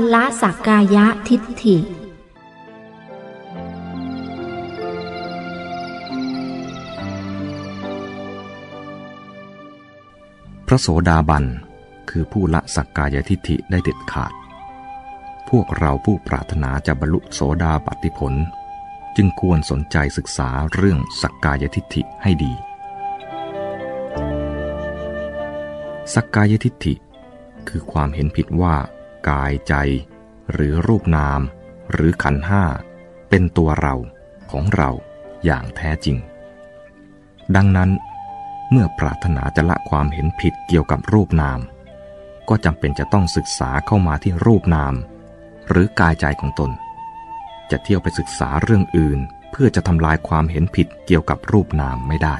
การละสักกายะทิฏฐิ พระโสดาบันคือผู้ละสักกายทิฏฐิได้เด็ดขาด พวกเราผู้ปรารถนาจะบรรลุโสดาบัติผล จึงควรสนใจศึกษาเรื่องสักกายทิฏฐิให้ดี สักกายทิฏฐิคือความเห็นผิดว่า กายใจ หรือรูปนาม หรือขันห้า เป็นตัวเราของเราอย่างแท้จริง ดังนั้นเมื่อปรารถนาจะละความเห็นผิดเกี่ยวกับรูปนาม ก็จำเป็นจะต้องศึกษาเข้ามาที่รูปนาม หรือกายใจของตน จะเที่ยวไปศึกษาเรื่องอื่น เพื่อจะทำลายความเห็นผิดเกี่ยวกับรูปนามไม่ได้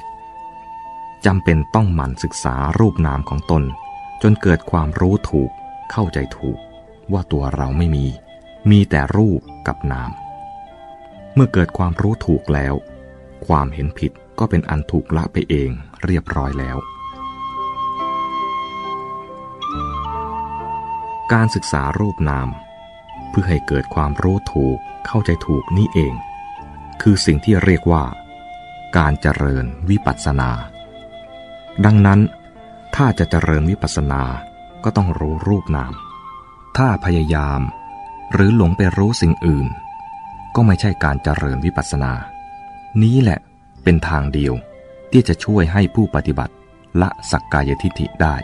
จำเป็นต้องหมั่นศึกษารูปนามของตน จนเกิดความรู้ถูกเข้าใจถูก ว่าตัวเราไม่มี มีแต่รูปกับนาม เมื่อเกิดความรู้ถูกแล้ว ความเห็นผิดก็เป็นอันถูกละไปเองเรียบร้อยแล้ว การศึกษารูปนาม เพื่อให้เกิดความรู้ถูกเข้าใจถูกนี่เอง คือสิ่งที่เรียกว่า การเจริญวิปัสสนา ดังนั้นถ้าจะเจริญวิปัสสนาก็ต้องรู้รูปนาม ถ้าพยายาม หรือหลงไปรู้สิ่งอื่น ก็ไม่ใช่การเจริญวิปัสสนา นี้แหละเป็นทางเดียวที่จะช่วยให้ผู้ปฏิบัติละสักกายทิฏฐิได้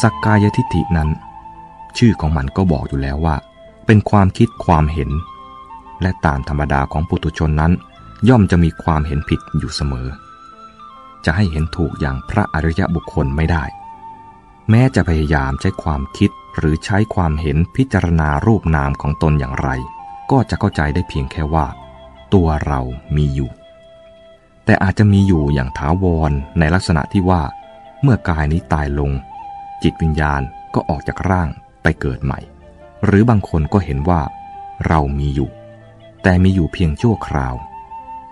สักกายทิฏฐินั้น ชื่อของมันก็บอกอยู่แล้วว่า เป็นความคิดความเห็น และตามธรรมดาของปุถุชนนั้น ย่อมจะมีความเห็นผิดอยู่เสมอ จะให้เห็นถูกอย่างพระอริยบุคคลไม่ได้ แม้จะพยายามใช้ความคิดหรือใช้ความเห็นพิจารณารูปนามของตนอย่างไร ก็จะเข้าใจได้เพียงแค่ว่า ตัวเรามีอยู่ แต่อาจจะมีอยู่อย่างถาวรในลักษณะที่ว่า เมื่อกายนี้ตายลง จิตวิญญาณก็ออกจากร่างไปเกิดใหม่ หรือบางคนก็เห็นว่า เรามีอยู่ แต่มีอยู่เพียงชั่วคราว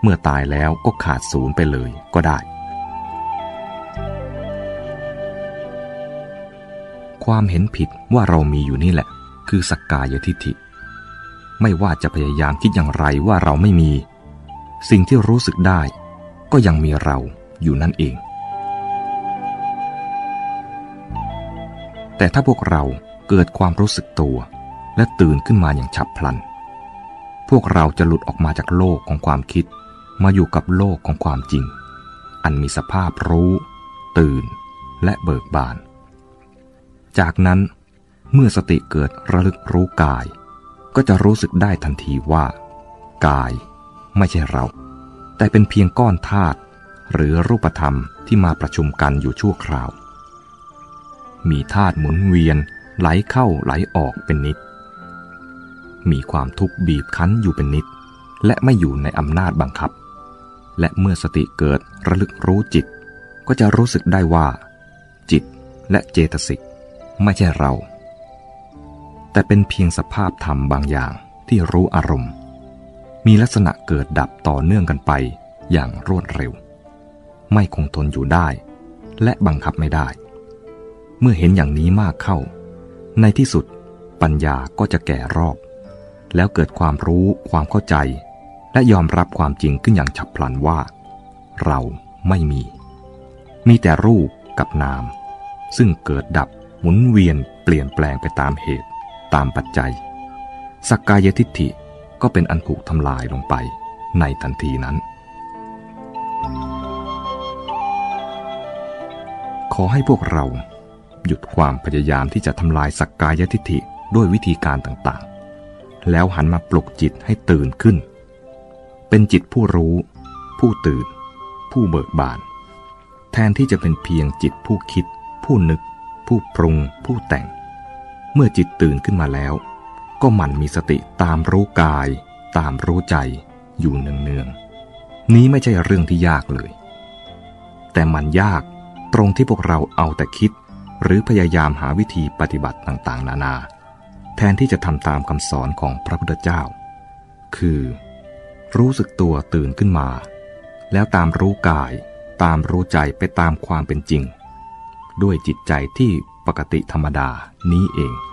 เมื่อตายแล้วก็ขาดศูนย์ไปเลยก็ได้ ความเห็นผิดว่าเรามีอยู่นี่แหละ คือสักกายทิฏฐิ ไม่ว่าจะพยายามคิดอย่างไรว่าเราไม่มี สิ่งที่รู้สึกได้ ก็ยังมีเราอยู่นั่นเอง แต่ถ้าพวกเราเกิดความรู้สึกตัว และตื่นขึ้นมาอย่างฉับพลัน พวกเราจะหลุดออกมาจากโลกของความคิด มาอยู่กับโลกของความจริง อันมีสภาพรู้ ตื่น และเบิกบาน จากนั้นเมื่อสติเกิดระลึกรู้กาย ก็จะรู้สึกได้ทันทีว่า กายไม่ใช่เรา แต่เป็นเพียงก้อนธาตุหรือรูปธรรมที่มาประชุมกันอยู่ชั่วคราว มีธาตุหมุนเวียนไหลเข้าไหลออกเป็นนิด มีความทุกข์บีบคั้นอยู่เป็นนิด และไม่อยู่ในอำนาจบังคับ และเมื่อสติเกิดระลึกรู้จิต ก็จะรู้สึกได้ว่า จิตและเจตสิก ไม่ใช่เรา แต่เป็นเพียงสภาพธรรมบางอย่างที่รู้อารมณ์ มีลักษณะเกิดดับต่อเนื่องกันไปอย่างรวดเร็ว ไม่คงทนอยู่ได้ และบังคับไม่ได้ เมื่อเห็นอย่างนี้มากเข้า ในที่สุดปัญญาก็จะแก่รอบ แล้วเกิดความรู้ความเข้าใจ และยอมรับความจริงขึ้นอย่างฉับพลันว่า เราไม่มี มีแต่รูปกับนาม ซึ่งเกิดดับ หมุนเวียนเปลี่ยนแปลงไปตามเหตุ ตามปัจจัย สักกายทิฏฐิก็เป็นอันถูกทำลายลงไปในทันทีนั้น ขอให้พวกเราหยุดความพยายามที่จะทำลายสักกายทิฏฐิด้วยวิธีการต่างๆ แล้วหันมาปลุกจิตให้ตื่นขึ้น เป็นจิตผู้รู้ ผู้ตื่น ผู้เบิกบาน แทนที่จะเป็นเพียงจิตผู้คิด ผู้นึก ผู้ปรุงผู้แต่ง เมื่อจิตตื่นขึ้นมาแล้ว ก็หมั่นมีสติตามรู้กาย ตามรู้ใจอยู่เนืองๆนี้ไม่ใช่เรื่องที่ยากเลย แต่มันยากตรงที่พวกเราเอาแต่คิด หรือพยายามหาวิธีปฏิบัติต่างๆ นานา แทนที่จะทำตามคำสอนของพระพุทธเจ้า คือ รู้สึกตัวตื่นขึ้นมา แล้วตามรู้กาย ตามรู้ใจไปตามความเป็นจริง ด้วยจิตใจที่ปกติธรรมดานี้เอง